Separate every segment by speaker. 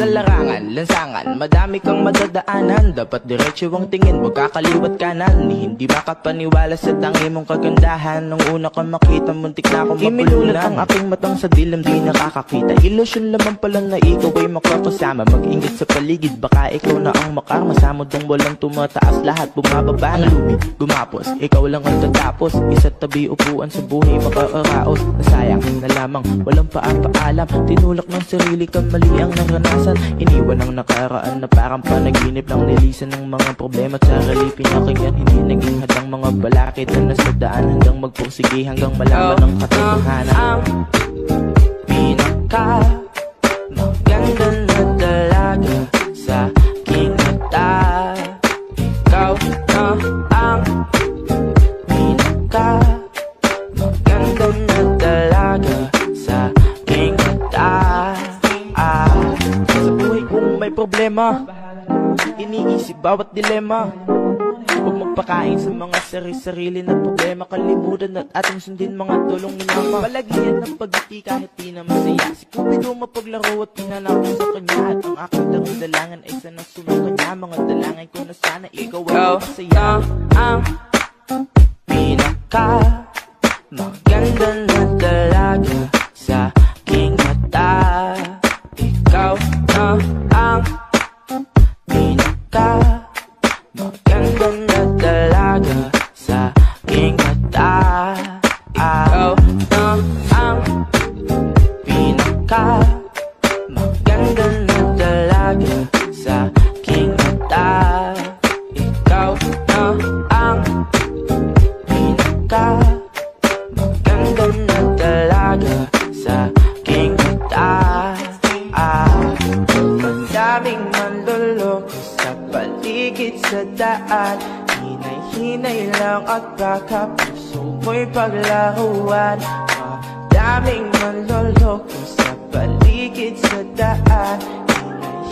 Speaker 1: مدلغة Marami kang madadaanan. Dapat diretso ang tingin. Huwag kakaliwat kanan. Hindi makapaniwala sa tangi mong kagandahan. Nung una ka makita Muntik na akong mapulunan. ang aking matang sa dilim Di nakakakita. Ilusyon lamang pala na ikaw ay makakasama. Mag-ingit sa paligid Baka ikaw na ang makarma. Samod ang walang tumataas Lahat bumababa na lumit Gumapos Ikaw lang ang tatapos. Isa't tabi upuan sa buhay Makaaraos Nasayang na lamang Walang paapaalam Tinulak ng sarili ka Mali ang naranasan. Iniwan ang nakaraan Na parang panaginip lang Nilisan ng mga problema. At sarili pinakingan Hindi naging hadang mga balakid Na nasa daan Hanggang magpursige Hanggang malaman ang katotohanan. Ang pinaka Maganda na dalaga Sa aking mata. Ikaw na ang pinaka Maganda na dalaga Sa aking mata. Ah, may problema. Iniisip bawat dilema. Huwag magpakain sa mga sari-sarili na problema. Kalimutan at ating sundin mga tulong ni mama. Palagyan ng pagiti kahit di na masaya. Si Cupido mapaglaro at pinanako sa kanya. At ang aking darandalangan ay sana sumunod kanya Mga dalangin ko na sana ikaw ay masaya. Ang pinaka Maganda na dalaga sa daan Hinay-hinay lang at baka puso mo'y paglaruan Ang daming manloloko sa paligid sa daan.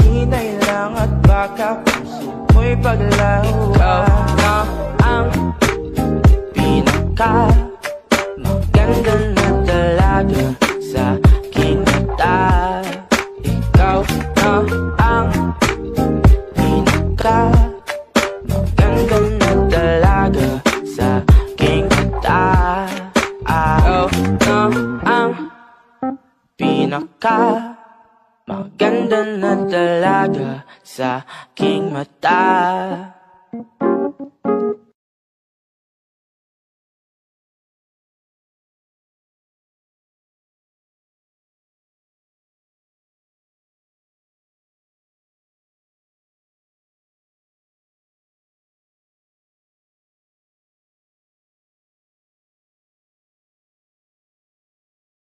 Speaker 1: Hinay-hinay lang at baka puso mo'y paglaruan Ikaw na ang pinaka Maganda na dalaga pinaka Maganda na dalaga sa aking mata